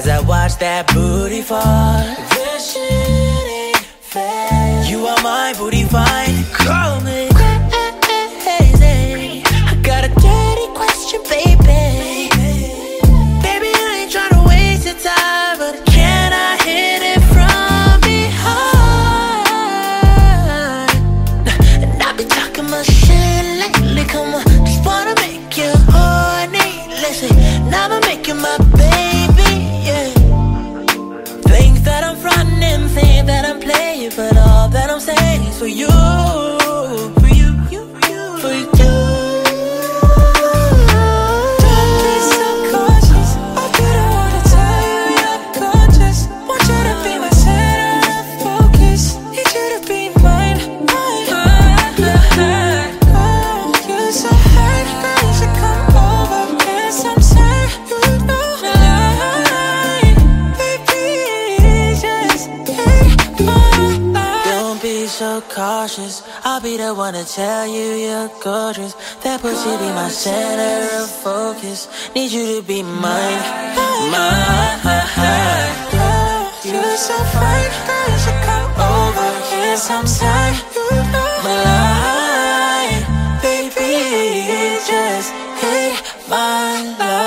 As I watch that booty fall. This shit ain't fair You are my booty fine Call me crazy. I got a dirty question, baby. Baby, I ain't tryna waste your time But can I hit it from behind? And I be talking my shit lately, come on. oh. so cautious. I'll be the one to tell you you're gorgeous. That pussy be my center of focus. Need you to be mine, mine. Girl, you're so fine. Girl, you should come over here sometime. You know my line, baby. Just hit my line.